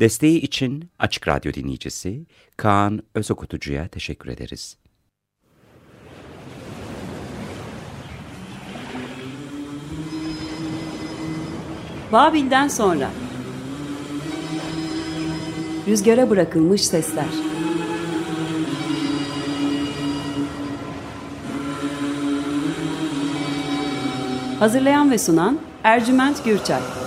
Desteği için Açık Radyo dinleyicisi Kaan Özokutucu'ya teşekkür ederiz. Babil'den sonra. Rüzgara bırakılmış sesler. Hazırlayan ve sunan Ercüment Gürçay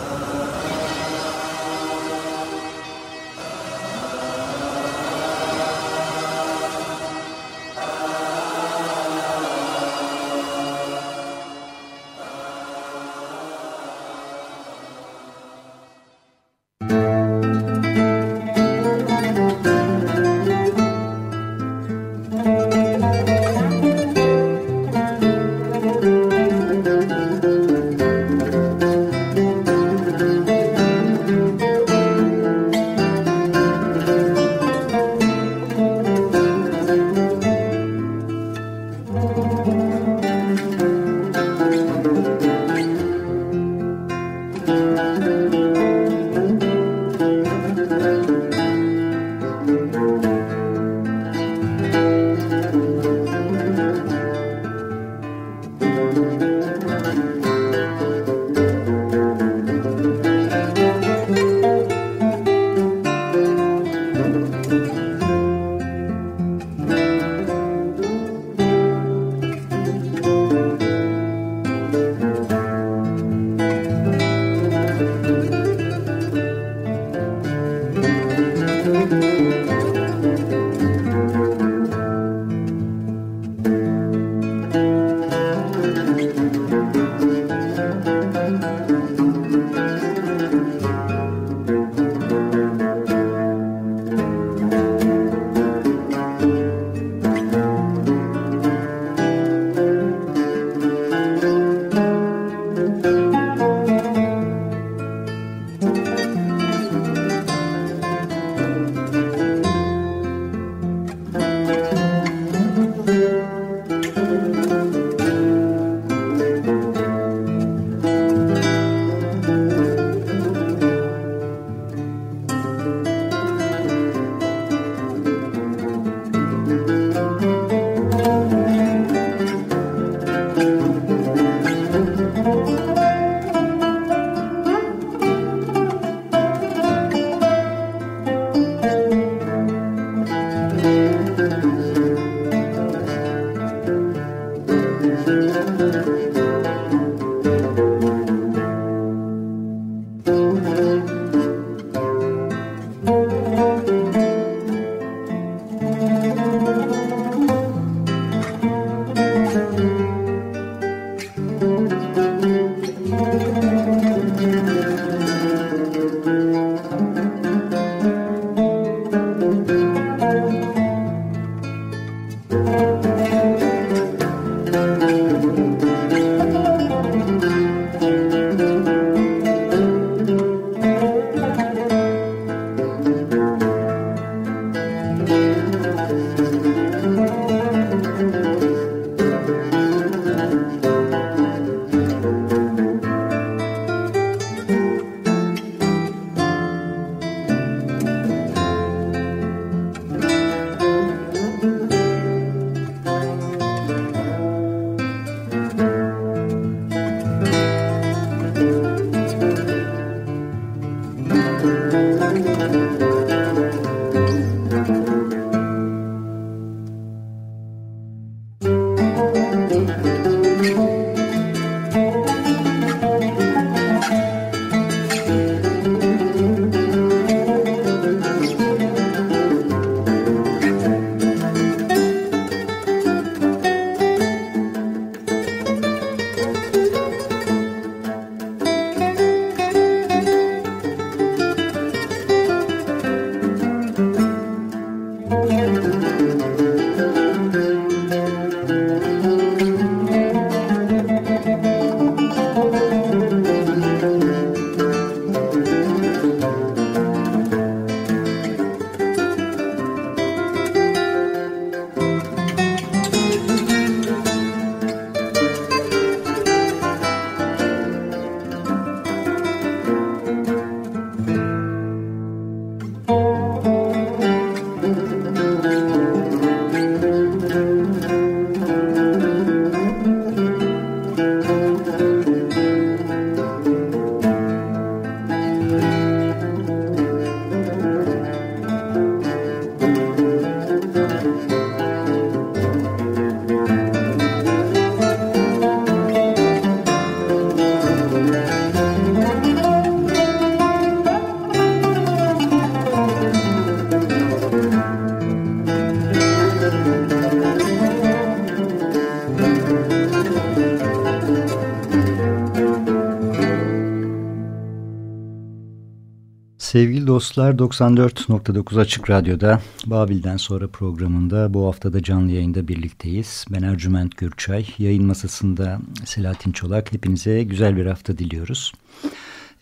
Dostlar 94.9 Açık Radyo'da Babil'den sonra programında bu haftada canlı yayında birlikteyiz. Ben Ercüment Gürçay, yayın masasında Selahattin Çolak. Hepinize güzel bir hafta diliyoruz.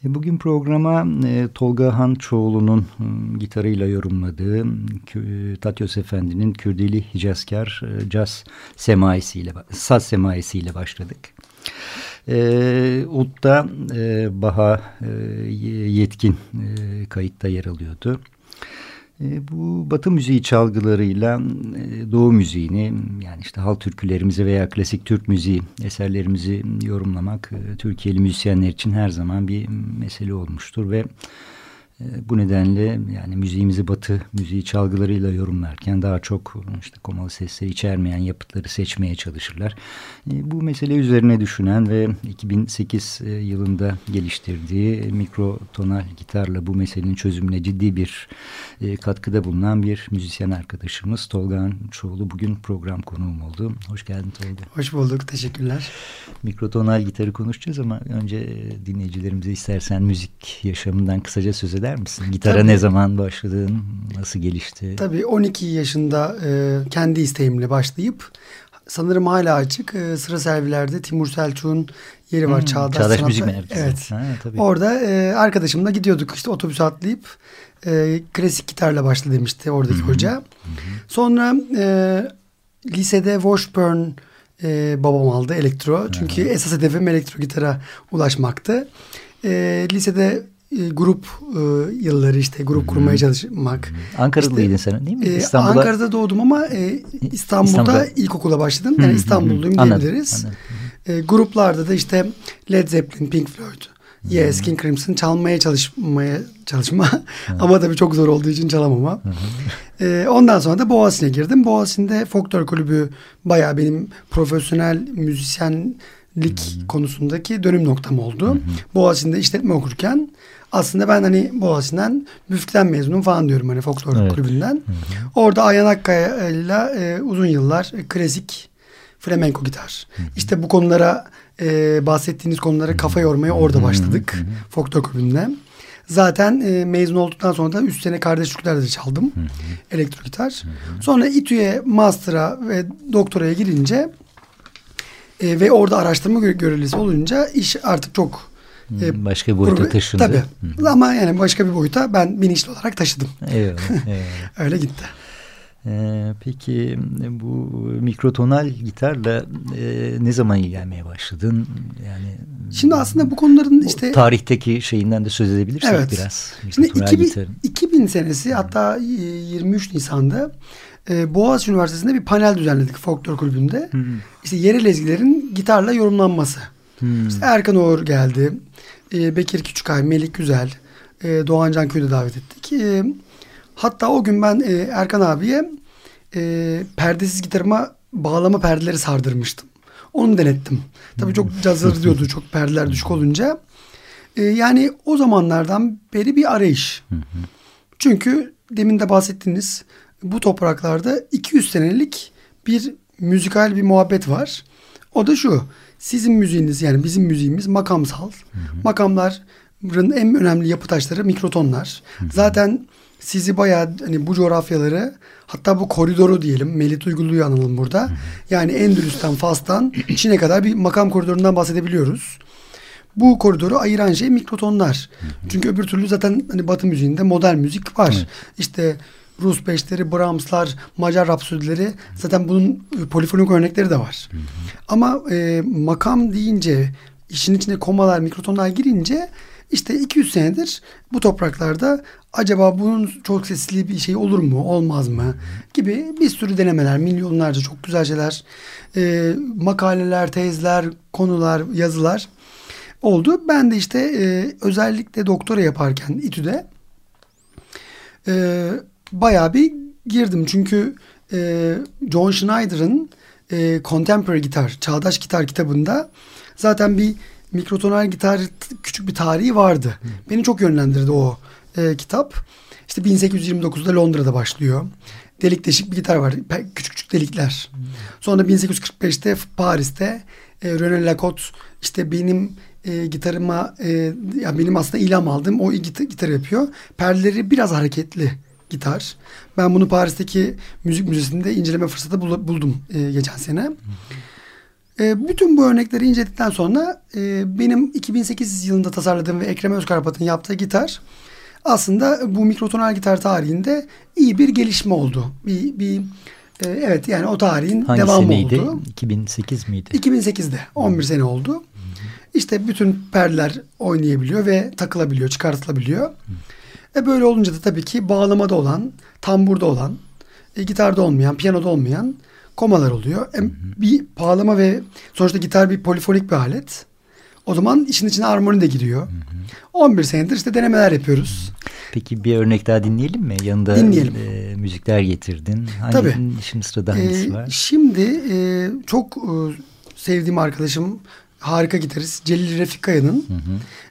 E, bugün programa e, Tolga Hançoğlu'nun e, gitarıyla yorumladığı Tatyos Efendi'nin Kürdili Hicazkar e, Caz semaisiyle, saz semaisiyle başladık. E, Ud'da e, Baha e, yetkin e, kayıtta yer alıyordu. E, bu Batı müziği çalgılarıyla e, Doğu müziğini yani işte halk türkülerimizi veya klasik Türk müziği eserlerimizi yorumlamak e, Türkiye'li müzisyenler için her zaman bir mesele olmuştur ve ee, bu nedenle yani müziğimizi batı müziği çalgılarıyla yorumlarken daha çok işte komalı sesleri içermeyen yapıtları seçmeye çalışırlar. Ee, bu mesele üzerine düşünen ve 2008 e, yılında geliştirdiği mikrotonal gitarla bu meselenin çözümüne ciddi bir e, katkıda bulunan bir müzisyen arkadaşımız Tolga Çoğulu bugün program konuğum oldu. Hoş geldin Tolga. Hoş bulduk. Teşekkürler. Mikrotonal gitarı konuşacağız ama önce e, dinleyicilerimize istersen müzik yaşamından kısaca söz eder eder misin? Gitara Tabii. ne zaman başladın? Nasıl gelişti? Tabii 12 yaşında e, kendi isteğimle başlayıp sanırım hala açık. E, sıra servilerde Timur Selçuk'un yeri var. Hmm, Çağdaş, Çağdaş Müzik Merkezi. Evet. Ha, tabii. Orada e, arkadaşımla gidiyorduk işte otobüs atlayıp e, klasik gitarla başla demişti oradaki Hı-hı. hoca. Hı-hı. Sonra e, lisede Washburn e, babam aldı elektro. Çünkü Hı-hı. esas hedefim elektro gitara ulaşmaktı. E, lisede e, grup e, yılları işte grup kurmaya çalışmak. Ankara'lıydın işte, sen değil mi? E, İstanbul'da... Ankara'da doğdum ama e, İstanbul'da, İstanbul'da ilkokula başladım. Yani İstanbulluyum diyebiliriz. E, gruplarda da işte Led Zeppelin, Pink Floyd, Yes, King Crimson çalmaya çalışmaya çalışma ama tabii çok zor olduğu için çalamama. ee, ondan sonra da Boğaziçi'ne girdim. Boğaziçi'nde folklor kulübü bayağı benim profesyonel müzisyen lik hmm. konusundaki dönüm noktam oldu. Hmm. Boğaziçi'nde işletme okurken aslında ben hani Boğaziçi'nden müftikten mezunum falan diyorum hani folklor evet. kulübünden. Hmm. Orada Ayhan Akkaya ile e, uzun yıllar klasik flamenco gitar. Hmm. İşte bu konulara e, bahsettiğiniz konulara kafa yormaya orada başladık. Hmm. Folklor kulübünden. Zaten e, mezun olduktan sonra da üst sene kardeşliklerde de çaldım. Elektro gitar. Sonra İTÜ'ye master'a ve doktoraya girince e, ve orada araştırma görevlisi olunca iş artık çok e, başka bir boyuta taşındı. Tabii. Hı. Ama yani başka bir boyuta ben bilinçli olarak taşıdım. Eyvallah. Öyle gitti. Ee, peki bu mikrotonal gitarla e, ne zaman ilgilenmeye başladın? Yani Şimdi aslında bu konuların işte tarihteki şeyinden de söz edebilirsek evet. biraz. Şimdi 2000, 2000 senesi hatta 23 Nisan'da e, Boğaziçi Üniversitesi'nde bir panel düzenledik folklor kulübünde. Hı hı. İşte yerel ezgilerin gitarla yorumlanması. Hı. İşte Erkan Oğur geldi. E, Bekir Küçükay, Melik Güzel, e, Doğan Canköy'ü davet ettik. E, hatta o gün ben e, Erkan abiye e, perdesiz gitarıma bağlama perdeleri sardırmıştım. Onu denettim. Tabii çok cazır diyordu çok perdeler düşük olunca. E, yani o zamanlardan beri bir arayış. Çünkü demin de bahsettiğiniz bu topraklarda 200 senelik bir müzikal bir muhabbet var. O da şu. Sizin müziğiniz yani bizim müziğimiz makamsal. Hı hı. Makamların en önemli yapı taşları mikrotonlar. Hı hı. Zaten sizi bayağı hani bu coğrafyaları hatta bu koridoru diyelim Melit Uygulu'yu analım burada. Hı hı. Yani Endülüs'ten Fas'tan Çin'e kadar bir makam koridorundan bahsedebiliyoruz. Bu koridoru ayıran şey mikrotonlar. Hı hı. Çünkü öbür türlü zaten hani Batı müziğinde modern müzik var. Hı. İşte Rus beşleri, Brahms'lar, Macar rapsodileri zaten bunun e, polifonik örnekleri de var. Hı hı. Ama e, makam deyince işin içine komalar, mikrotonlar girince işte 200 senedir bu topraklarda acaba bunun çok sesli bir şey olur mu, olmaz mı gibi bir sürü denemeler, milyonlarca çok güzel şeyler, e, makaleler, tezler, konular, yazılar oldu. Ben de işte e, özellikle doktora yaparken İTÜ'de e, bayağı bir girdim. Çünkü e, John Schneider'ın e, Contemporary Gitar, Çağdaş Gitar kitabında zaten bir mikrotonal gitar küçük bir tarihi vardı. Hı. Beni çok yönlendirdi o e, kitap. İşte 1829'da Londra'da başlıyor. Delik deşik bir gitar var. Küçük küçük delikler. Sonra 1845'te Paris'te e, René Lacotte işte benim e, gitarıma e, ya benim aslında ilham aldım o git gitar yapıyor. Perdeleri biraz hareketli gitar. Ben bunu Paris'teki müzik müzesinde inceleme fırsatı buldum e, geçen sene. E, bütün bu örnekleri inceledikten sonra e, benim 2008 yılında tasarladığım ve Ekrem Özkarpat'ın yaptığı gitar aslında bu mikrotonal gitar tarihinde iyi bir gelişme oldu. Bir, bir e, evet yani o tarihin Hangi devamı seneydi? oldu. 2008 miydi? 2008'de 11 sene oldu. İşte bütün perdeler oynayabiliyor ve takılabiliyor, çıkartılabiliyor. Ve böyle olunca da tabii ki bağlamada olan, tamburda olan, e, gitarda olmayan, piyanoda olmayan komalar oluyor. E, bir bağlama ve sonuçta gitar bir polifonik bir alet. O zaman işin içine armoni de giriyor. Hı hı. 11 senedir işte denemeler yapıyoruz. Peki bir örnek daha dinleyelim mi? Yanında dinleyelim. E, müzikler getirdin. Hangi, Tabii. Şimdi sırada hangisi ee, var? Şimdi e, çok e, sevdiğim arkadaşım harika gitarist Celil Refik Kaya'nın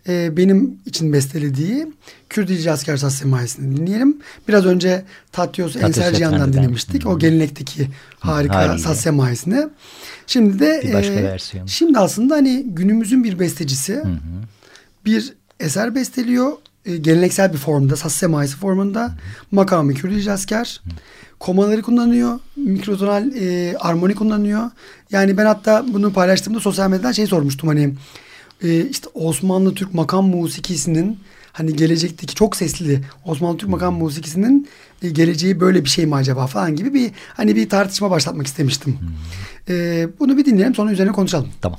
e, benim için bestelediği Kürdilici Asker Saz Semaisi'ni dinleyelim. Biraz önce Tatyos Enserciyan'dan dinlemiştik. Hı. O gelenekteki harika Haliyle. Saz Semaisi'ni. Şimdi de bir başka e, versiyon. Şimdi aslında hani günümüzün bir bestecisi Hı -hı. bir eser besteliyor. E, geleneksel bir formda, saz semaisi formunda. Hı -hı. Makamı Kürdilici Asker. -hı komaları kullanıyor. Mikrotonal e, armoni kullanıyor. Yani ben hatta bunu paylaştığımda sosyal medyadan şey sormuştum hani e, işte Osmanlı Türk makam musikisinin hani gelecekteki çok sesli Osmanlı Türk makam musikisinin e, geleceği böyle bir şey mi acaba falan gibi bir hani bir tartışma başlatmak istemiştim. Hmm. E, bunu bir dinleyelim sonra üzerine konuşalım. Tamam.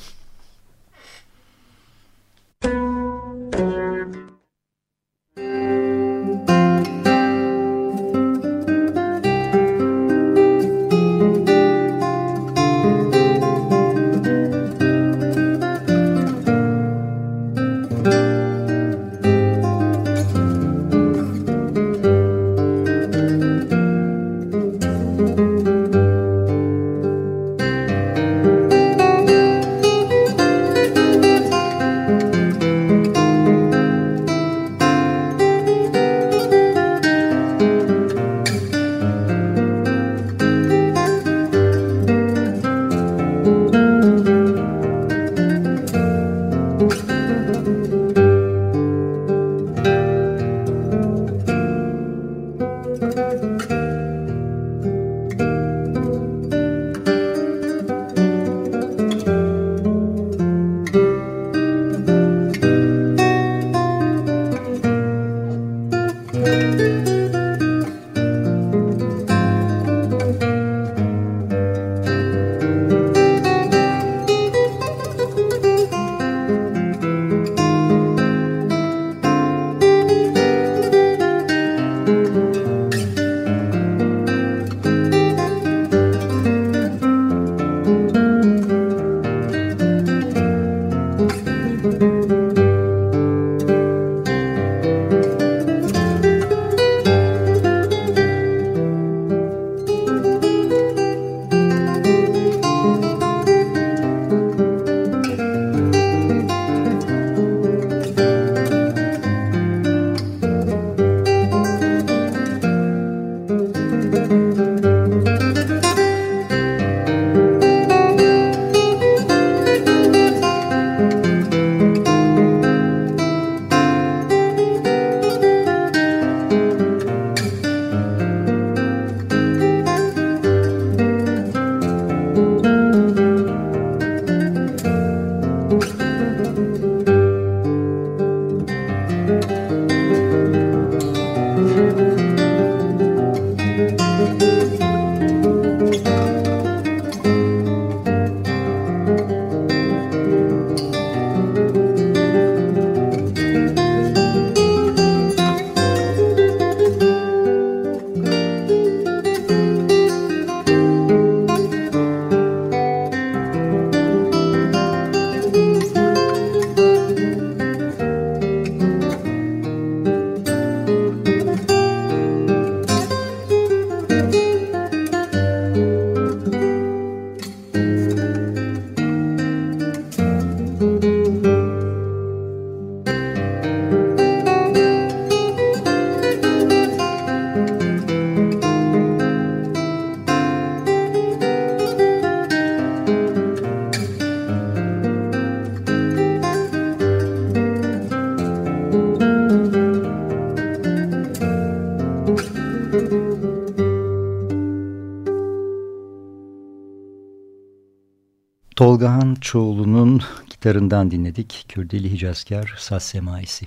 Tolgahan Çoğulu'nun gitarından dinledik. Kürdeli Hicazkar Saz Semaisi.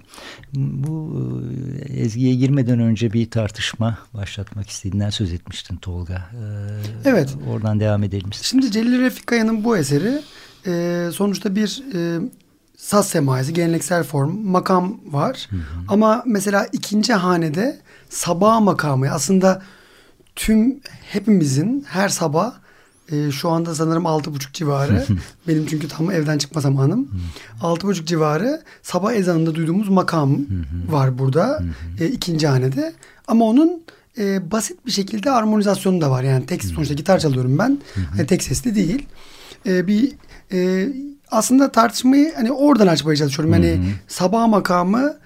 Bu e, ezgiye girmeden önce bir tartışma başlatmak istediğinden söz etmiştin Tolga. Ee, evet. Oradan devam edelim. Şimdi Celil Refik Kaya'nın bu eseri e, sonuçta bir e, saz semaisi, geleneksel form, makam var. Hı hı. Ama mesela ikinci hanede sabah makamı aslında tüm hepimizin her sabah e, şu anda sanırım altı buçuk civarı. benim çünkü tam evden çıkma zamanım. Altı buçuk civarı sabah ezanında duyduğumuz makam var burada. e, ikinci hanede. Ama onun e, basit bir şekilde armonizasyonu da var. Yani tek sonuçta gitar çalıyorum ben. e, tek sesli değil. E, bir e, aslında tartışmayı hani oradan açmaya çalışıyorum. Hani sabah makamı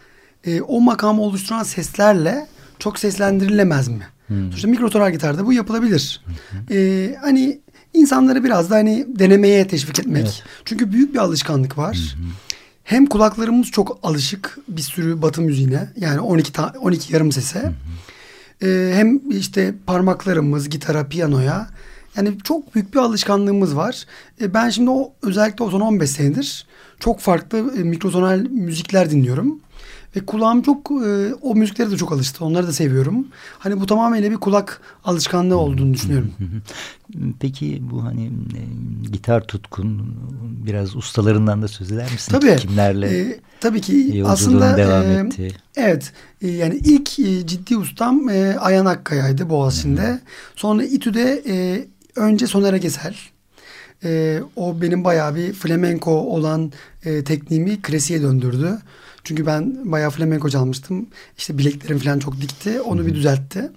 e, o makamı oluşturan seslerle çok seslendirilemez mi? Hmm. Sonuçta mikrotonal gitarda bu yapılabilir. Hmm. Ee, hani insanları biraz da hani denemeye teşvik etmek. Evet. Çünkü büyük bir alışkanlık var. Hmm. Hem kulaklarımız çok alışık bir sürü batı müziğine yani 12 ta 12 yarım sese. Hmm. Ee, hem işte parmaklarımız gitara, piyanoya yani çok büyük bir alışkanlığımız var. Ee, ben şimdi o özellikle o son 15 senedir çok farklı e, mikrotonal müzikler dinliyorum. Ve kulağım çok e, o müziklere de çok alıştı. Onları da seviyorum. Hani bu tamamıyla bir kulak alışkanlığı olduğunu düşünüyorum. Peki bu hani e, gitar tutkun biraz ustalarından da söz eder misin? Tabii. Kimlerle? E, tabii ki aslında devam e, etti. Evet. E, yani ilk e, ciddi ustam e, Ayan Akkaya'ydı Boğaziçi'nde. Hmm. Sonra İTÜ'de e, önce Soner Gesel. E, o benim bayağı bir flamenko olan e, tekniğimi klasiğe döndürdü. Çünkü ben bayağı flamenko çalmıştım. İşte bileklerim falan çok dikti. Onu Hı-hı. bir düzeltti.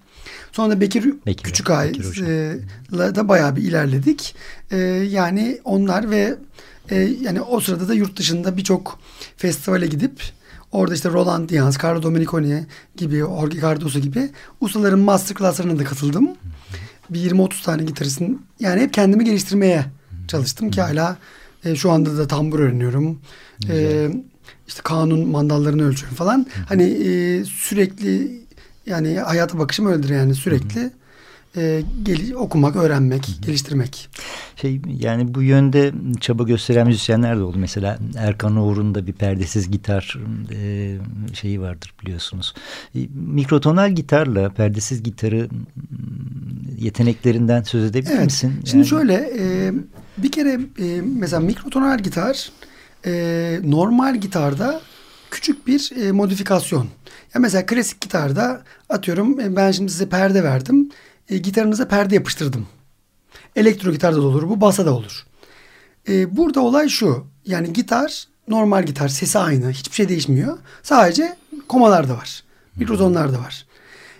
Sonra Bekir, Bekir Küçükay'la da bayağı bir ilerledik. E, yani onlar ve e, yani o sırada da yurt dışında birçok festivale gidip orada işte Roland Diaz, Carlo Domeniconi gibi, Jorge Cardoso gibi ustaların masterclasslarına da katıldım. Bir 20-30 tane gitaristin yani hep kendimi geliştirmeye çalıştım ki hala e, şu anda da tambur öğreniyorum. E, işte kanun mandallarını ölçüyorum falan. Hı. Hani e, sürekli yani hayata bakışım öyledir yani sürekli. Hı e, gel, okumak, öğrenmek, Hı-hı. geliştirmek. Şey yani bu yönde çaba gösteren müzisyenler de oldu. Mesela Erkan Uğur'un da bir perdesiz gitar e, şeyi vardır biliyorsunuz. E, mikrotonal gitarla perdesiz gitarı yeteneklerinden söz edebilir evet. misin? Şimdi yani... şöyle e, bir kere e, mesela mikrotonal gitar e, normal gitarda küçük bir e, modifikasyon. Ya mesela klasik gitarda atıyorum e, ben şimdi size perde verdim. E, gitarınıza perde yapıştırdım. Elektro gitarda da olur bu basa da olur. E, burada olay şu. Yani gitar normal gitar sesi aynı. Hiçbir şey değişmiyor. Sadece komalar da var. Mikrotonlar da var.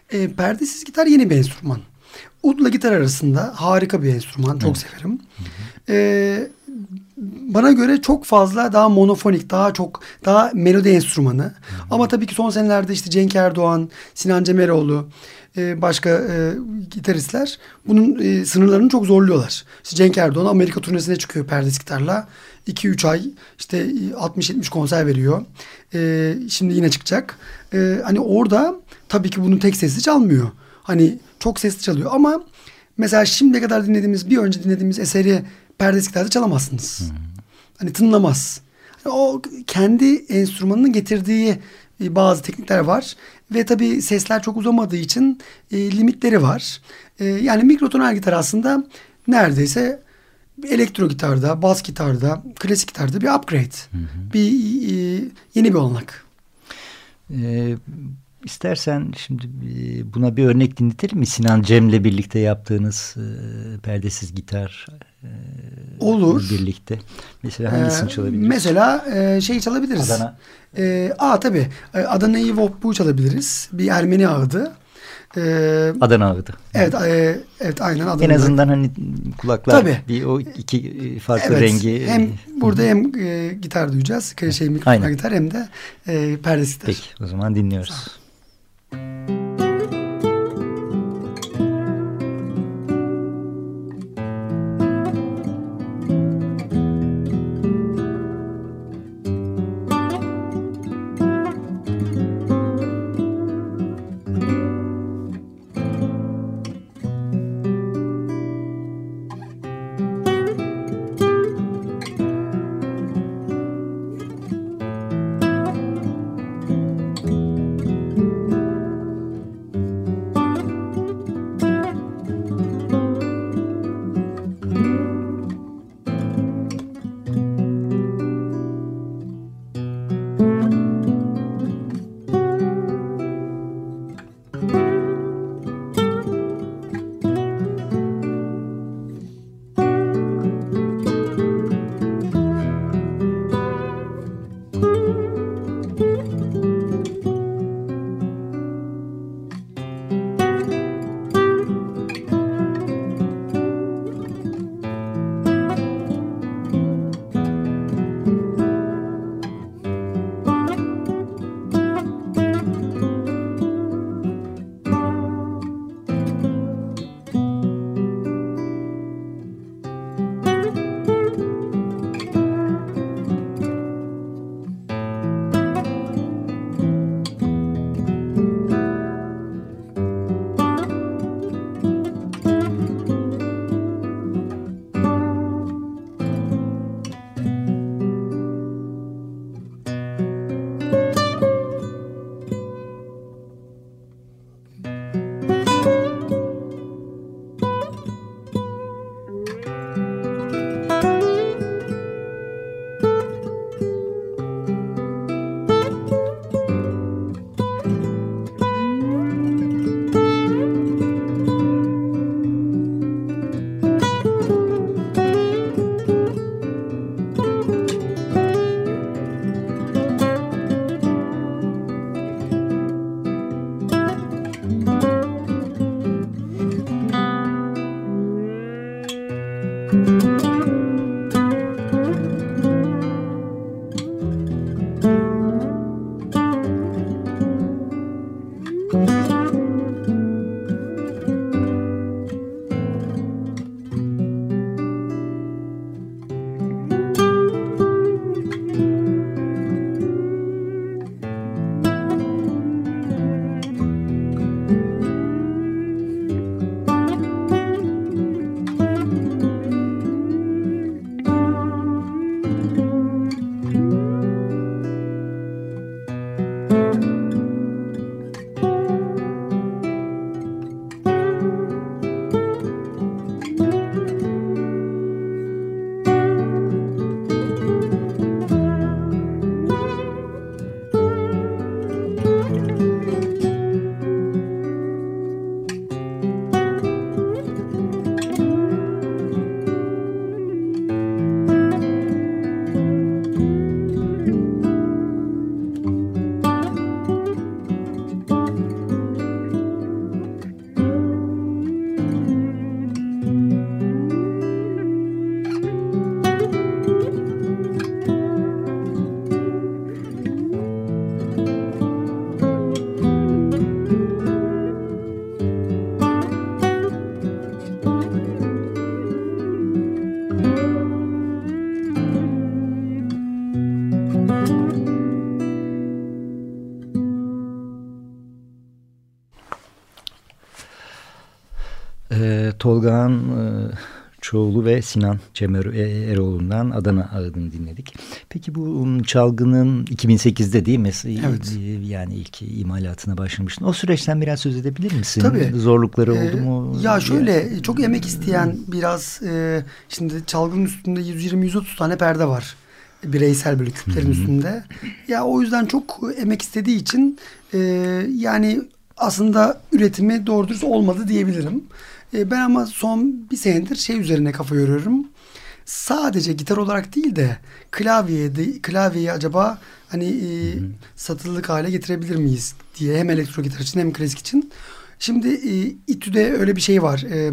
E, perdesiz gitar yeni bir enstrüman. Udla gitar arasında harika bir enstrüman. Çok evet. severim. E, bana göre çok fazla daha monofonik, daha çok daha melodi enstrümanı. Hı hı. Ama tabii ki son senelerde işte Cenk Erdoğan, Sinan Cemeroğlu, e, başka e, gitaristler bunun e, sınırlarını çok zorluyorlar. İşte Cenk Erdoğan Amerika turnesine çıkıyor perdesi gitarla. 2-3 ay işte 60-70 konser veriyor. E, şimdi yine çıkacak. E, hani orada tabii ki bunun tek sesli çalmıyor. Hani çok sesli çalıyor ama mesela şimdiye kadar dinlediğimiz bir önce dinlediğimiz eseri perdesi gitarda çalamazsınız. Hmm. Hani tınlamaz. O kendi enstrümanının getirdiği e, bazı teknikler var. Ve tabii sesler çok uzamadığı için e, limitleri var. E, yani mikrotonal gitar aslında neredeyse elektro gitarda, bas gitarda, klasik gitarda bir upgrade. Hı hı. Bir e, yeni bir olanak. Ee, İstersen şimdi e, buna bir örnek dinletelim mi? Sinan Cem'le birlikte yaptığınız e, perdesiz gitar e, olur birlikte. Mesela hangisini ee, çalabiliriz? Mesela e, şey çalabiliriz. Adana. E, aa tabii. E, Adana'yı Vopbu çalabiliriz. Bir Ermeni ağıdı. Ee, Adana ağıdı. Evet, e, evet aynen Adana. En azından hani kulaklar Tabii. bir o iki e, farklı evet, rengi. Hem burada hem e, gitar duyacağız, şey mikrofon gitar hem de e, perdesi gitar. Peki o zaman dinliyoruz. Tolga'nın e, Çoğulu ve Sinan Cemer e, Eroğlu'ndan Adana Ağıdını dinledik. Peki bu um, çalgının 2008'de değil mi? Evet. E, yani ilk imalatına başlamıştın. O süreçten biraz söz edebilir misin? Tabii. Zorlukları ee, oldu mu? Ya şöyle çok emek isteyen biraz e, şimdi çalgının üstünde 120-130 tane perde var. Bireysel böyle küplerin üstünde. Ya o yüzden çok emek istediği için e, yani aslında üretimi doğru dürüst olmadı diyebilirim. E, ben ama son bir senedir şey üzerine kafa yoruyorum. Sadece gitar olarak değil de klavyeye de, klavyeyi acaba hani e, satılılık hale getirebilir miyiz diye hem elektro gitar için hem klasik için. Şimdi e, İTÜ'de öyle bir şey var. E,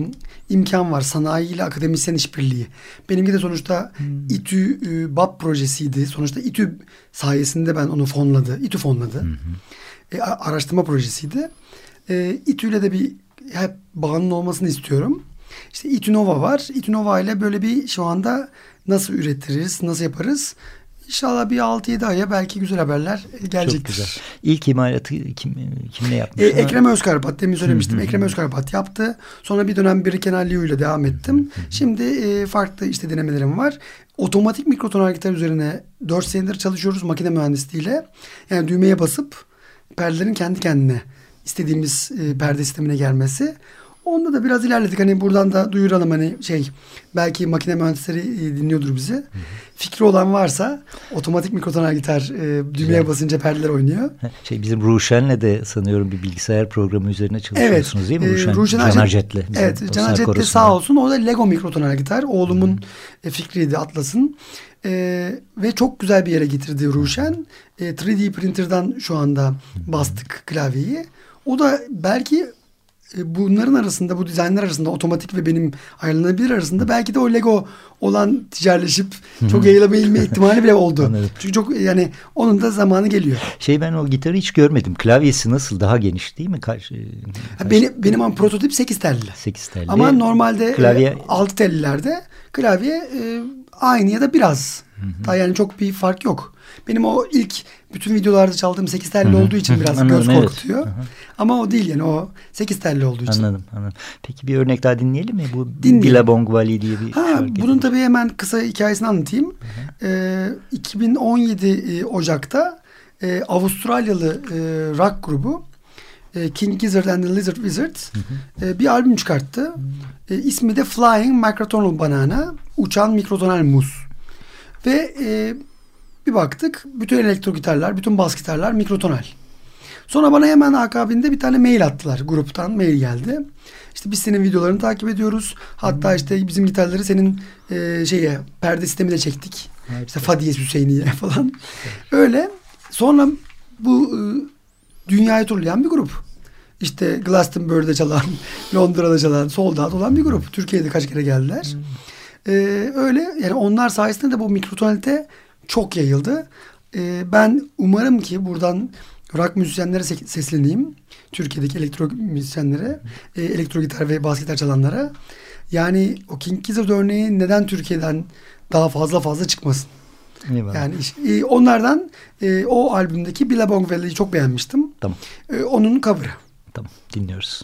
imkan var. Sanayi ile akademisyen işbirliği. Benimki de sonuçta hmm. İTÜ e, BAP projesiydi. Sonuçta İTÜ sayesinde ben onu fonladı. İTÜ fonladı. Hmm. E, araştırma projesiydi. E, İTÜ ile de bir hep bağının olmasını istiyorum. İşte İTÜNOVA var. İTÜNOVA ile böyle bir şu anda nasıl üretiriz, nasıl yaparız? İnşallah bir 6-7 aya belki güzel haberler gelecektir. Çok güzel. İlk imalatı kim, kimle yapmış? Ee, Ekrem Özkarpat demin söylemiştim. Ekrem Özkarpat yaptı. Sonra bir dönem Biriken Aliyu ile devam ettim. Şimdi e, farklı işte denemelerim var. Otomatik mikrotonal gitar üzerine 4 senedir çalışıyoruz makine mühendisliğiyle. Yani düğmeye basıp perdelerin kendi kendine istediğimiz e, perde sistemine gelmesi. Onda da biraz ilerledik. Hani buradan da duyuralım hani şey belki makine mühendisleri e, dinliyordur bizi. Hı hı. Fikri olan varsa otomatik mikrotonal gitar e, düğmeye evet. basınca perdeler oynuyor. Şey bizim Ruşen'le de sanıyorum bir bilgisayar programı üzerine çalışıyorsunuz evet. değil mi? Ruşen, e, Ruşen Canajet'le. Evet Canajet'le sağ olsun. O da Lego mikrotonal gitar. Oğlumun hı. fikriydi Atlas'ın. E, ve çok güzel bir yere getirdi Ruşen. E, 3D printer'dan şu anda bastık klavyeyi. O da belki e, bunların arasında bu dizaynlar arasında otomatik ve benim ayarlanabilir arasında belki de o Lego olan ticaretleşip çok yayılabilme ihtimali bile oldu. Anladım. Çünkü çok yani onun da zamanı geliyor. Şey ben o gitarı hiç görmedim. Klavyesi nasıl daha geniş değil mi? Kaç, kaç... Benim benim ama prototip 8 telli. 8 telli. Ama normalde klavye e, 6 tellilerde klavye e, aynı ya da biraz. Hı hı. Daha yani çok bir fark yok. Benim o ilk bütün videolarda çaldığım 8 telli olduğu için biraz anladım, göz korkutuyor. Evet. Ama o değil yani o 8 telli olduğu için. Anladım anladım. Peki bir örnek daha dinleyelim mi? Bu Billabong Valley diye bir ha, şarkı. Bunun tabii hemen kısa hikayesini anlatayım. Ee, 2017 e, Ocak'ta e, Avustralyalı e, rock grubu e, King Gizzard and the Lizard Wizard e, bir albüm çıkarttı. E, ismi de Flying Microtonal Banana. Uçan mikrotonal muz. Ve e, bir baktık bütün elektro gitarlar, bütün bas gitarlar mikrotonal. Sonra bana hemen akabinde bir tane mail attılar. Gruptan mail geldi. İşte biz senin videolarını takip ediyoruz. Hatta işte bizim gitarları senin e, şeye perde sistemine çektik. Evet. İşte Fadiyes Hüseyiniye falan. Öyle. Sonra bu e, dünyayı turlayan bir grup. İşte Glastonbury'de çalan, Londra'da çalan, Sold Out olan bir grup. Türkiye'de kaç kere geldiler. Hmm. Ee, öyle yani onlar sayesinde de bu mikrotonalite çok yayıldı. Ee, ben umarım ki buradan rock müzisyenlere sesleneyim. Türkiye'deki elektro müzisyenlere, e, elektro gitar ve bas gitar çalanlara. Yani o King Gizzard örneği neden Türkiye'den daha fazla fazla çıkmasın? Eyvallah. Yani e, onlardan e, o albümdeki Billabong Valley'i çok beğenmiştim. Tamam. E, onun cover'ı. Tamam dinliyoruz.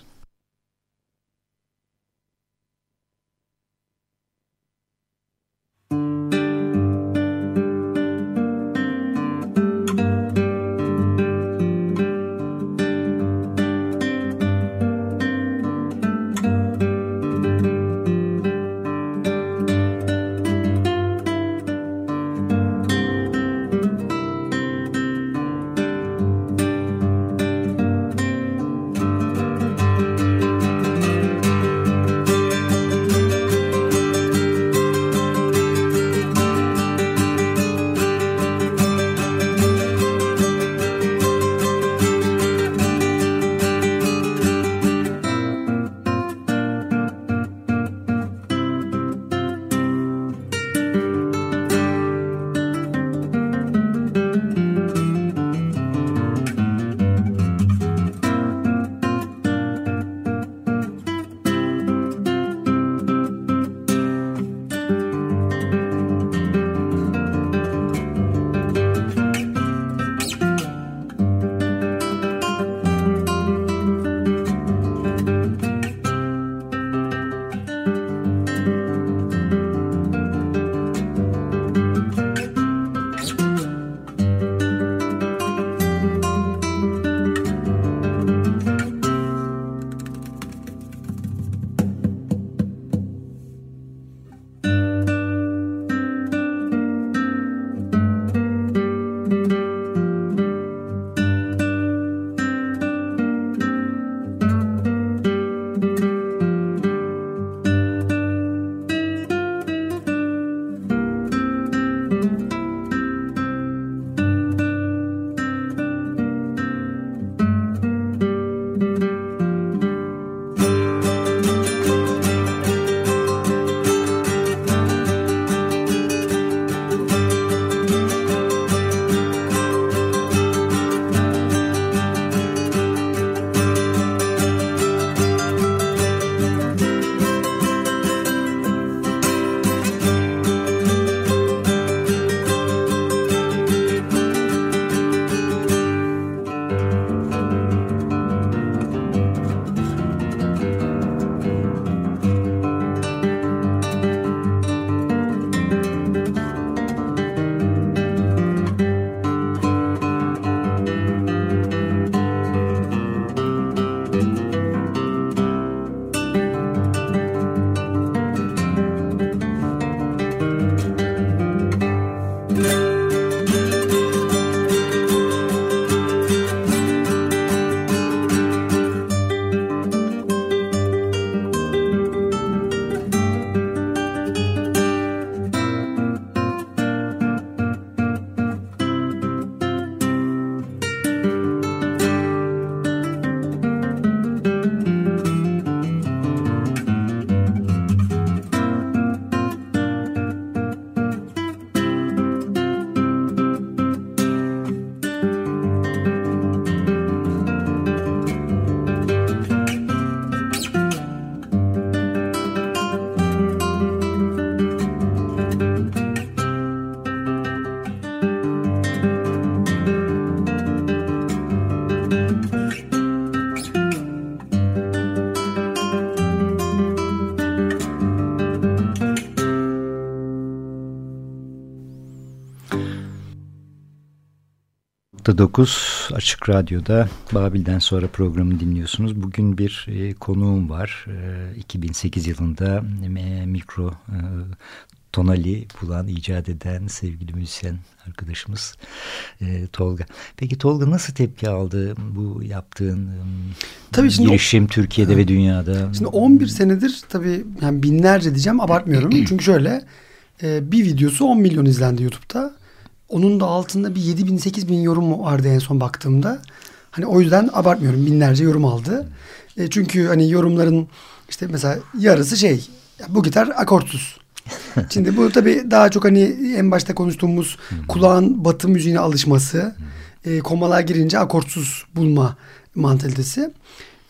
94.9 Açık Radyo'da Babil'den sonra programı dinliyorsunuz. Bugün bir e, konuğum var. E, 2008 yılında e, mikro e, tonali bulan, icat eden sevgili müzisyen arkadaşımız e, Tolga. Peki Tolga nasıl tepki aldı bu yaptığın tabii şimdi girişim o, Türkiye'de ve dünyada? Şimdi 11 senedir tabii yani binlerce diyeceğim abartmıyorum. Çünkü şöyle e, bir videosu 10 milyon izlendi YouTube'da. Onun da altında bir 7 bin 8 bin yorum vardı en son baktığımda. Hani o yüzden abartmıyorum binlerce yorum aldı. E, çünkü hani yorumların işte mesela yarısı şey bu gitar akortsuz. Şimdi bu tabii daha çok hani en başta konuştuğumuz kulağın batı müziğine alışması, e, komalar girince akortsuz bulma mantalitesi.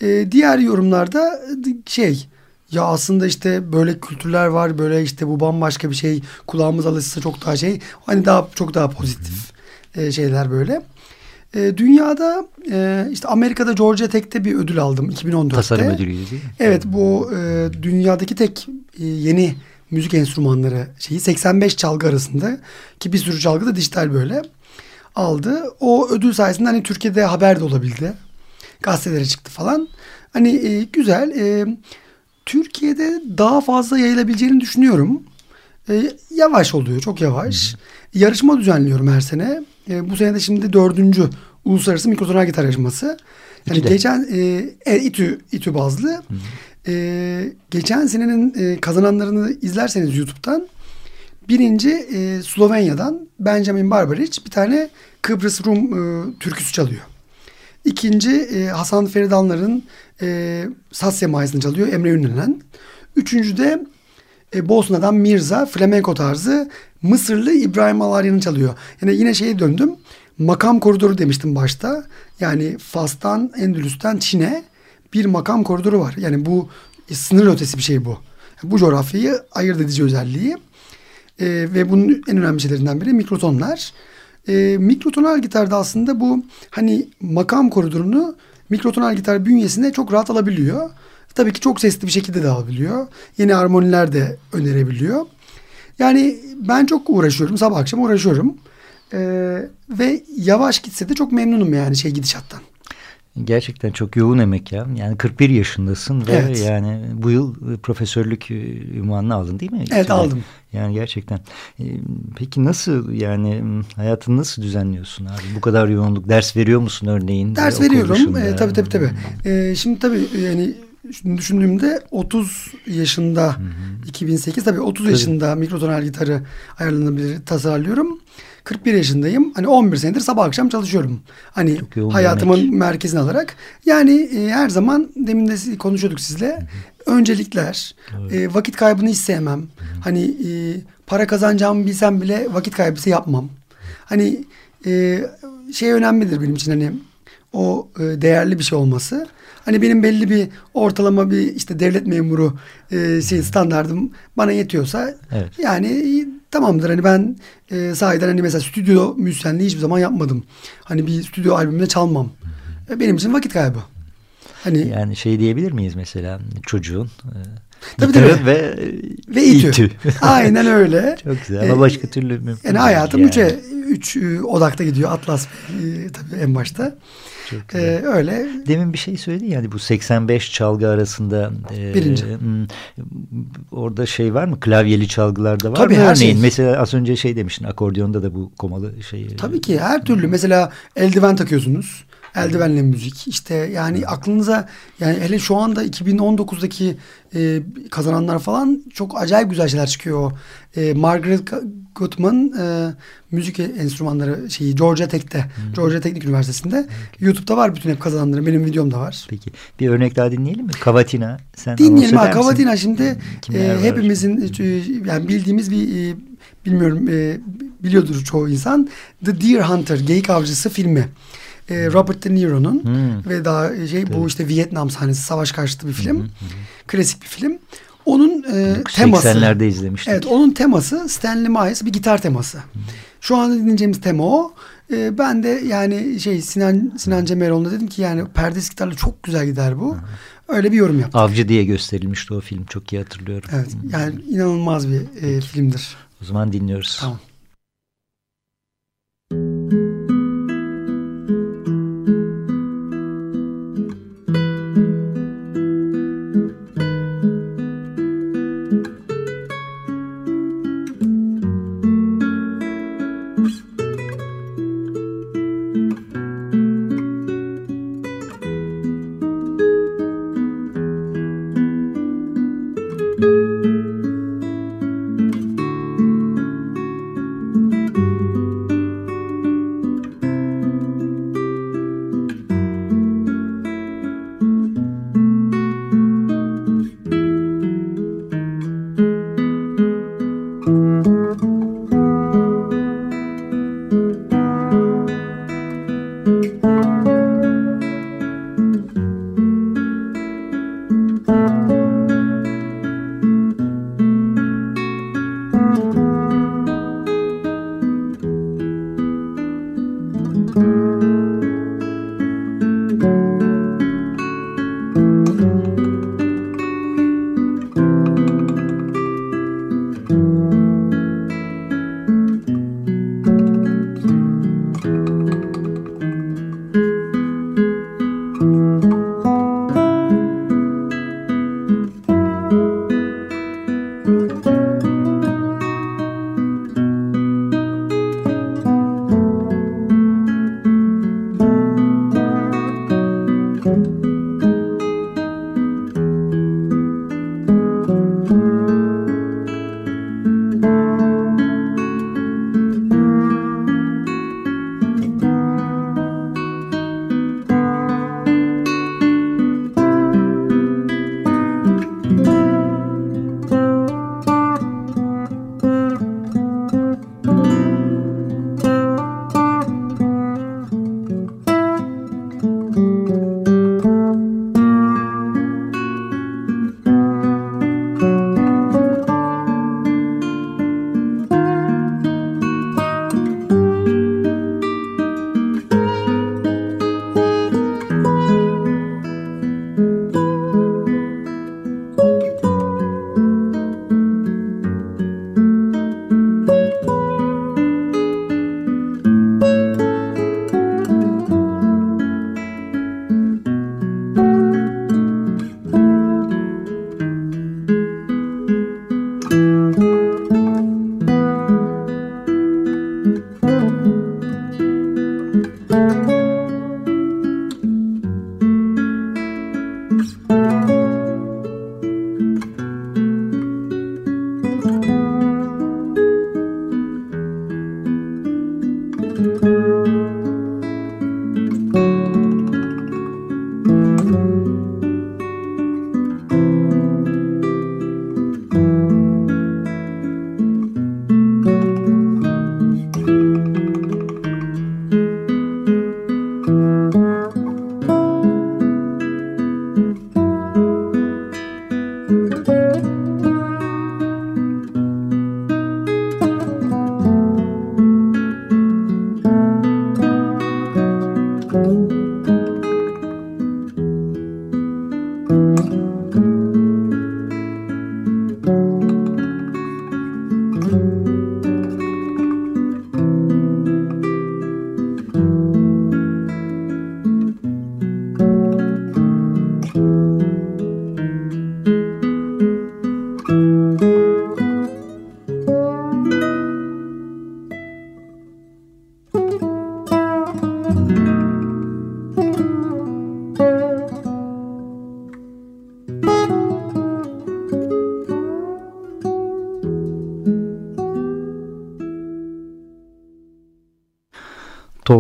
E, diğer yorumlarda şey ya aslında işte böyle kültürler var böyle işte bu bambaşka bir şey kulağımız alışsa çok daha şey hani daha çok daha pozitif e, şeyler böyle. E, dünyada e, işte Amerika'da Georgia Tech'te bir ödül aldım 2014'te. Tasarım ödülüydü değil mi? Evet bu e, dünyadaki tek e, yeni müzik enstrümanları şeyi 85 çalgı arasında ki bir sürü çalgı da dijital böyle aldı. O ödül sayesinde hani Türkiye'de haber de olabildi. Gazetelere çıktı falan. Hani e, güzel. E, Türkiye'de daha fazla yayılabileceğini düşünüyorum. E, yavaş oluyor, çok yavaş. Hı. Yarışma düzenliyorum her sene. E, bu sene de şimdi dördüncü uluslararası mikrotonal gitar yarışması. Yani İTÜ'de. geçen e, e, İTÜ, İTÜ bazlı. Hı. E, geçen senenin e, kazananlarını izlerseniz YouTube'dan birinci e, Slovenya'dan Benjamin Barbaric bir tane Kıbrıs Rum e, türküsü çalıyor. İkinci e, Hasan Feridanlar'ın e, Sasya Mayıs'ını çalıyor Emre Ünlü'nen. Üçüncü de e, Bosna'dan Mirza flamenko tarzı Mısırlı İbrahim Alarya'nın çalıyor. Yani yine şeye döndüm. Makam koridoru demiştim başta. Yani Fas'tan Endülüs'ten Çin'e bir makam koridoru var. Yani bu e, sınır ötesi bir şey bu. Bu coğrafyayı ayırt edici özelliği. E, ve bunun en önemli şeylerinden biri mikrotonlar. E, mikrotonal gitarda aslında bu hani makam koridorunu mikrotonal gitar bünyesinde çok rahat alabiliyor. Tabii ki çok sesli bir şekilde de alabiliyor. Yeni armoniler de önerebiliyor. Yani ben çok uğraşıyorum. Sabah akşam uğraşıyorum. Ee, ve yavaş gitse de çok memnunum yani şey gidişattan. Gerçekten çok yoğun emek ya. Yani 41 yaşındasın ve evet. yani bu yıl profesörlük ünvanını aldın değil mi? Evet aldım. Yani gerçekten. Ee, peki nasıl yani hayatını nasıl düzenliyorsun abi? Bu kadar yoğunluk. Ders veriyor musun örneğin? Ders veriyorum. E, tabii tabii tabii. E, şimdi tabii yani Şimdi düşündüğümde 30 yaşında hı hı. 2008 tabii 30 tabii. yaşında mikrotonal gitarı ayarlanabilir tasarlıyorum. 41 yaşındayım. Hani 11 senedir sabah akşam çalışıyorum. Hani hayatımın demek. merkezini alarak. Yani e, her zaman demin de konuşuyorduk sizle. Hı hı. Öncelikler, evet. e, vakit kaybını hiç sevmem. Hı hı. Hani e, para kazanacağımı bilsem bile vakit kaybısı yapmam. Hani e, şey önemlidir benim için hani o e, değerli bir şey olması. Hani benim belli bir ortalama bir işte devlet memuru e, şey standardım bana yetiyorsa evet. yani tamamdır. Hani ben e, sahiden hani mesela stüdyo müzisyenliği hiçbir zaman yapmadım. Hani bir stüdyo albümünde çalmam. E, benim için vakit kaybı. Hani yani şey diyebilir miyiz mesela çocuğun e, Tabii tabii. Ve, ve itü. itü. Aynen öyle. Çok güzel ama başka türlü mümkün Yani hayatım yani. üçe, üç e, odakta gidiyor. Atlas e, tabii en başta. Çok Ee, öyle. Demin bir şey söyledin yani bu 85 çalgı arasında. E, Birinci. orada şey var mı? Klavyeli çalgılarda var Tabii, mı? Her Örneğin şey. mesela az önce şey demiştin akordiyonda da bu komalı şey. Tabii ki her türlü. Mesela eldiven takıyorsunuz. Eldivenle müzik işte yani aklınıza yani hele şu anda 2019'daki e, kazananlar falan çok acayip güzel şeyler çıkıyor. E, Margaret Goodman e, müzik enstrümanları şeyi Georgia Tech'te hmm. Georgia Teknik Üniversitesi'nde hmm. YouTube'da var bütün hep kazananları benim videom da var. Peki bir örnek daha dinleyelim mi? Kavatina sen Dinleyelim ha Kavatina şimdi e, hepimizin e, yani bildiğimiz bir e, bilmiyorum e, biliyordur çoğu insan The Deer Hunter Geyik Avcısı filmi e, Robert De Niro'nun hmm. ve daha şey bu işte Vietnam sahnesi savaş karşıtı bir film. Hmm. Klasik bir film. Onun e, teması. 80'lerde izlemiştik. Evet onun teması Stanley Miles bir gitar teması. Hmm. Şu anda dinleyeceğimiz tema o. E, ben de yani şey Sinan Sinan Cemeroğlu'na dedim ki yani perdes gitarla çok güzel gider bu. Hmm. Öyle bir yorum yaptım. Avcı diye gösterilmişti o film. Çok iyi hatırlıyorum. Evet. Yani inanılmaz bir e, filmdir. O zaman dinliyoruz. Tamam.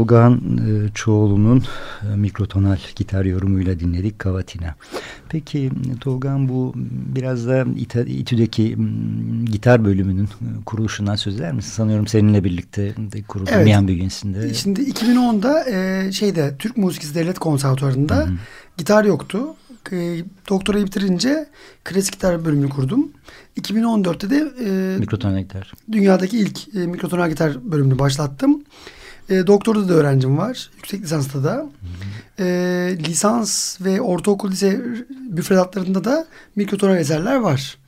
Tolgahan e, Çoğulu'nun e, mikrotonal gitar yorumuyla dinledik Kavatina. Peki Tolgahan bu biraz da İTÜ'deki gitar bölümünün e, kuruluşundan söz eder misin? Sanıyorum seninle birlikte kuruldu evet. Miyan Bünyesi'nde. Şimdi 2010'da e, şeyde Türk Musikisi Devlet Hı -hı. gitar yoktu. E, doktorayı bitirince klasik gitar bölümünü kurdum. 2014'te de e, mikrotonal gitar. Dünyadaki ilk e, mikrotonal gitar bölümünü başlattım. E, doktorda da öğrencim var. Yüksek lisansta da. E, lisans ve ortaokul lise müfredatlarında da mikrotonal eserler var.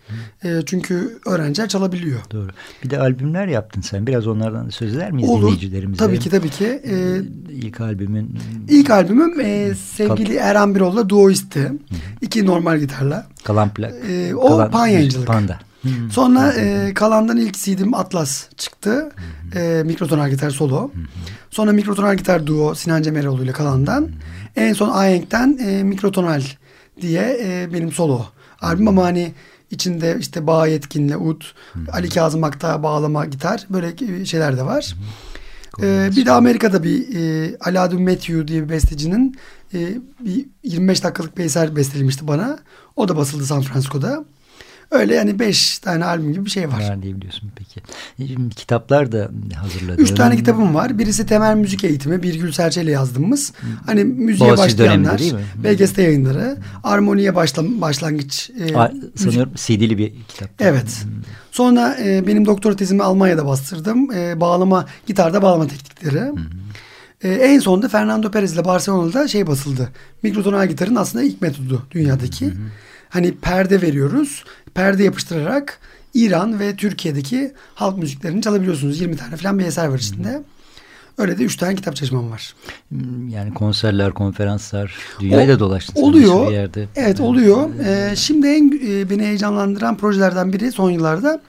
E, çünkü öğrenciler çalabiliyor. Doğru. Bir de albümler yaptın sen. Biraz onlardan da söz eder miyiz Olur. dinleyicilerimize? Tabii ki tabii ki. Ee, ilk albümün... İlk albümüm e, sevgili Erhan Birol'la Duoist'ti. İki normal gitarla. Kalan plak. E, o Kalan, Panyayıncılık. Panda. Hmm. Sonra e, Kalan'dan ilk CD'm Atlas çıktı. Hmm. E, mikrotonal gitar solo. Hmm. Sonra mikrotonal gitar duo Sinan Cemeroğlu ile Kalan'dan. Hmm. En son Ahenk'ten e, mikrotonal diye e, benim solo albüm ama hani içinde işte bağ yetkinle hmm. Ali Kazım Akta bağlama gitar böyle şeyler de var. Hmm. Ee, bir de Amerika'da bir e, Aladun Matthew diye bir bestecinin e, bir 25 dakikalık bir eser bestelemişti bana. O da basıldı San Francisco'da. Öyle yani beş tane albüm gibi bir şey var. Var diyebiliyorsun peki. Şimdi kitaplar da hazırladın. Üç tane kitabım var. Birisi temel müzik eğitimi. Birgül Serçe ile yazdığımız. Hani müziğe Boğaziçi başlayanlar. Değil mi? BGST yayınları. Armoniye başla, başlangıç. E, A, sanıyorum CD'li bir kitap. Evet. Hmm. Sonra e, benim doktora tezimi Almanya'da bastırdım. E, bağlama, gitarda bağlama teknikleri. Hmm. E, en sonunda Fernando Perez ile Barcelona'da şey basıldı. Mikrotonal gitarın aslında ilk metodu dünyadaki. Hmm. Hani perde veriyoruz perde yapıştırarak İran ve Türkiye'deki halk müziklerini çalabiliyorsunuz. 20 tane falan bir eser var içinde. Öyle de üç tane kitap çalışmam var. Hmm, yani konserler, konferanslar, dünyayı da dolaştın. Oluyor. Bir yerde. Evet oluyor. Ee, şimdi en e, beni heyecanlandıran projelerden biri son yıllarda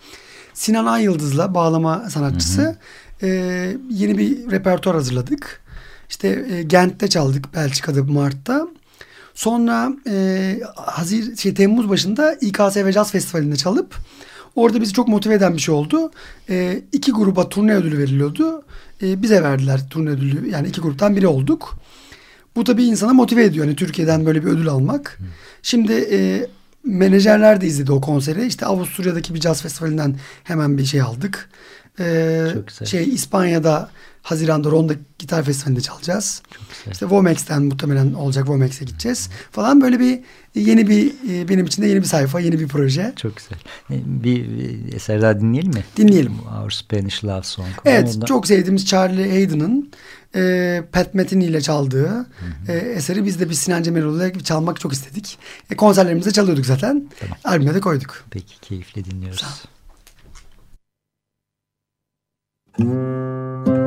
Sinan Ay Yıldız'la bağlama sanatçısı. Hı hı. E, yeni bir repertuar hazırladık. İşte e, Gent'te çaldık Belçika'da Mart'ta. Sonra e, Hazir şey Temmuz başında İKSV Jazz Festivali'nde çalıp orada bizi çok motive eden bir şey oldu. E, iki gruba turne ödülü veriliyordu. E, bize verdiler turne ödülü. Yani iki gruptan biri olduk. Bu tabii insana motive ediyor. Hani Türkiye'den böyle bir ödül almak. Hı. Şimdi e, menajerler de izledi o konseri. İşte Avusturya'daki bir jazz festivalinden hemen bir şey aldık. Ee, Çok güzel. Şey İspanya'da Haziran'da Ronda Gitar Festivali'nde çalacağız. İşte Vomex'ten muhtemelen olacak. Vomex'e gideceğiz. Falan böyle bir yeni bir e, benim için de yeni bir sayfa, yeni bir proje. Çok güzel. E, bir eser daha dinleyelim mi? Dinleyelim. Our Spanish Love Song. Evet, Ondan... çok sevdiğimiz Charlie Hayden'ın e, Pat Metheny ile çaldığı hı hı. E, eseri biz de bir Sinan Cemiloğlu'yla çalmak çok istedik. E, konserlerimizde çalıyorduk zaten. Tamam. Albüme de koyduk. Peki, keyifle dinliyoruz. Sağ ol.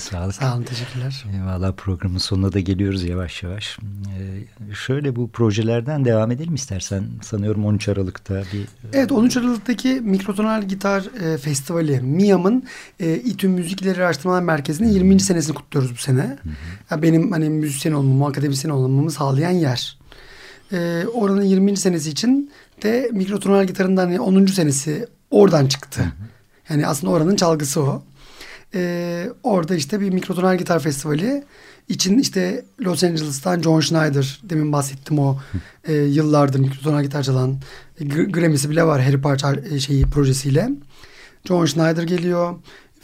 Sağlık. Sağ olun teşekkürler. E, Valla programın sonuna da geliyoruz yavaş yavaş. E, şöyle bu projelerden devam edelim istersen. Sanıyorum 13 Aralık'ta bir... Evet 13 Aralık'taki Mikrotonal Gitar e, Festivali MİAM'ın e, İTÜ Müzik İleri Araştırmalar Merkezi'nin 20. senesini kutluyoruz bu sene. Hı hı. Ya benim hani müzisyen olmamı, akademisyen olmamı sağlayan yer. E, oranın 20. senesi için de mikrotonal gitarından hani 10. senesi oradan çıktı. Hı hı. Yani aslında oranın çalgısı o. Ee, orada işte bir mikrotonal gitar festivali için işte Los Angeles'tan John Schneider demin bahsettim o e, yıllardır mikrotonal gitar çalan e, Grammy'si bile var Harry Potter e, şeyi projesiyle. John Schneider geliyor.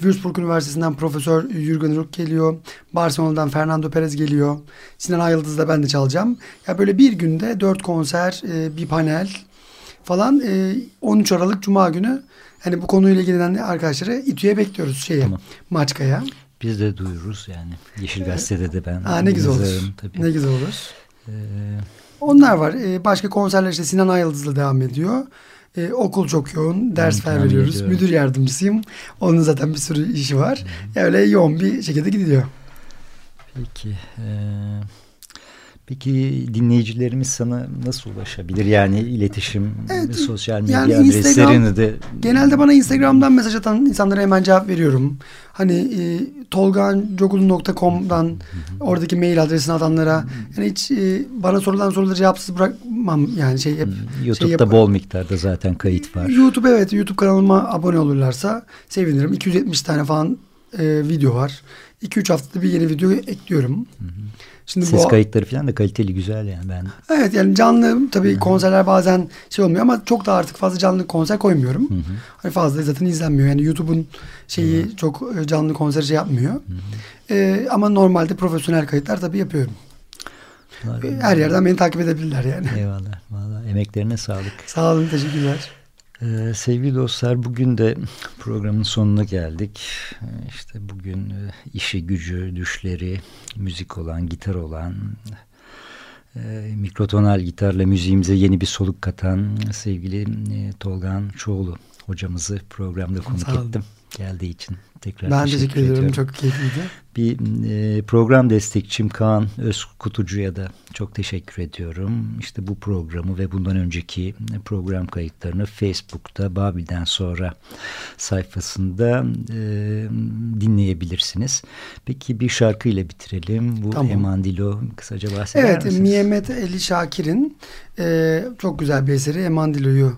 Würzburg Üniversitesi'nden Profesör Jürgen Ruck geliyor. Barcelona'dan Fernando Perez geliyor. Sinan Ayıldız'da ben de çalacağım. Ya böyle bir günde dört konser, e, bir panel falan e, 13 Aralık Cuma günü hani bu konuyla ilgilenen arkadaşları İTÜ'ye bekliyoruz şeye tamam. Maçka'ya. Biz de duyururuz yani. Yeşil Gazete'de de ben Aa, ne güzel olur. Tabii. Ne güzel olur. Ee, Onlar var. Ee, başka konserler işte Sinan Ayıldız'la devam ediyor. Ee, okul çok yoğun. Ders ver veriyoruz. Ediyorum. Müdür yardımcısıyım. Onun zaten bir sürü işi var. Hmm. Öyle yoğun bir şekilde gidiyor. Peki. Ee, Peki dinleyicilerimiz sana nasıl ulaşabilir? Yani iletişim, evet, sosyal medya yani adreslerini de... Genelde bana Instagram'dan mesaj atan insanlara hemen cevap veriyorum. Hani e, tolgancogulu.com'dan oradaki mail adresini atanlara yani hiç e, bana sorulan soruları cevapsız bırakmam. Yani şey hep... YouTube'da şey bol miktarda zaten kayıt var. YouTube evet. YouTube kanalıma abone olurlarsa sevinirim. 270 tane falan e, video var. 2-3 haftada bir yeni video ekliyorum. Hı hı. Şimdi Ses bu, kayıtları falan da kaliteli güzel yani ben. Evet yani canlı tabii Hı-hı. konserler bazen şey olmuyor ama çok da artık fazla canlı konser koymuyorum. Hı-hı. Hani fazla zaten izlenmiyor. Yani YouTube'un şeyi Hı-hı. çok e, canlı konser şey yapmıyor. Ee, ama normalde profesyonel kayıtlar tabii yapıyorum. Her yerden beni takip edebilirler yani. Eyvallah. Vallahi emeklerine sağlık. Sağ olun teşekkürler. Ee, sevgili dostlar bugün de programın sonuna geldik. Ee, işte bugün e, işi, gücü, düşleri, müzik olan, gitar olan, e, mikrotonal gitarla müziğimize yeni bir soluk katan sevgili e, Tolgan Çoğulu hocamızı programda konuk ettim. Geldiği için tekrar ben teşekkür, teşekkür ediyorum. Çok keyifliydi. Bir e, program destekçim Kaan Özkutucu'ya da çok teşekkür ediyorum. İşte bu programı ve bundan önceki program kayıtlarını Facebook'ta Babil'den sonra sayfasında e, dinleyebilirsiniz. Peki bir şarkıyla bitirelim. Bu tamam. Emandilo kısaca bahseder evet, misiniz? Evet, Miyemet Ali Şakir'in e, çok güzel bir eseri Emandilo'yu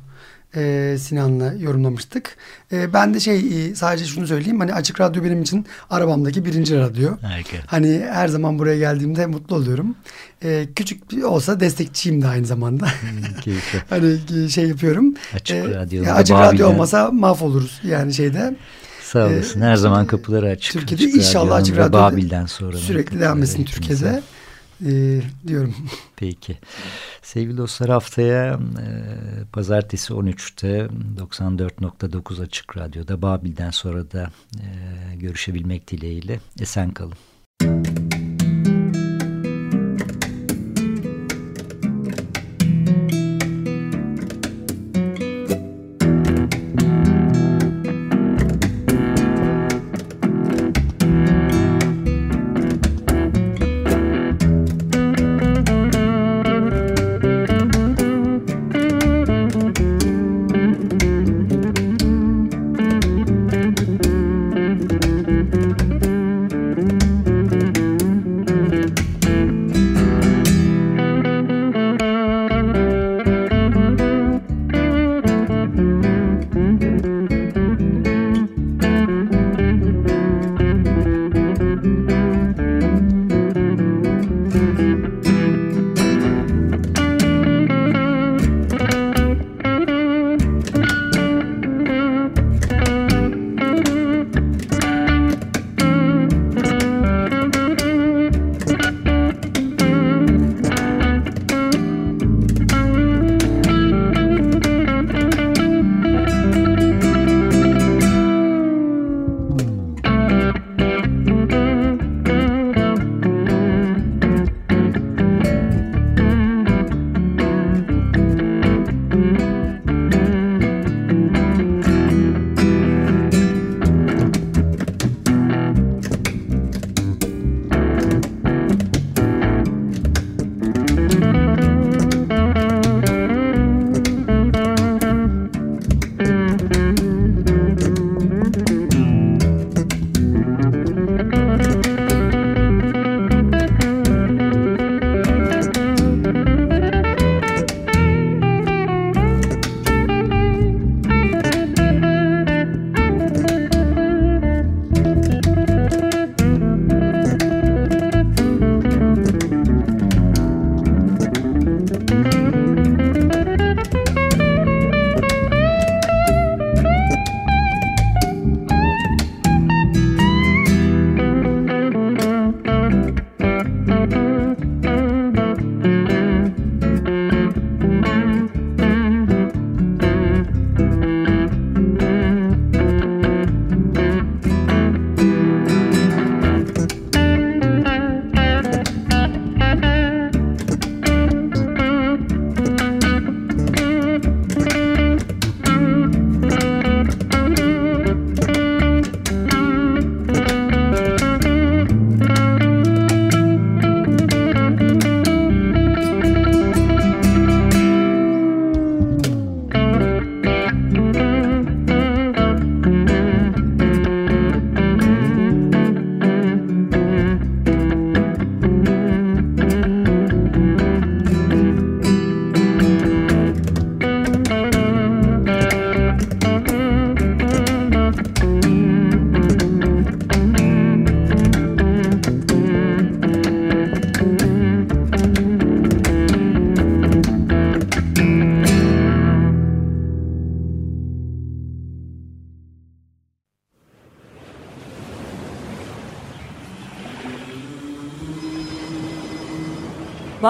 e, Sinan'la yorumlamıştık. E, ben de şey e, sadece şunu söyleyeyim. Hani açık radyo benim için arabamdaki birinci radyo. Harika. Hani her zaman buraya geldiğimde mutlu oluyorum. E, küçük olsa destekçiyim de aynı zamanda. Hmm, hani e, şey yapıyorum. Açık e, radyo. Açık radyo olmasa mahvoluruz yani şeyde. Sağ olasın. Her zaman kapıları açık. Türkiye'de açık inşallah açık radyo Babil'den sonra sürekli devam etsin Türkiye'de e, diyorum. Peki. Sevgili dostlar haftaya e, pazartesi 13'te 94.9 Açık Radyo'da Babil'den sonra da e, görüşebilmek dileğiyle esen kalın.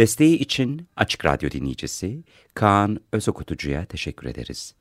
Desteği için Açık Radyo dinleyicisi Kaan Özokutucu'ya teşekkür ederiz.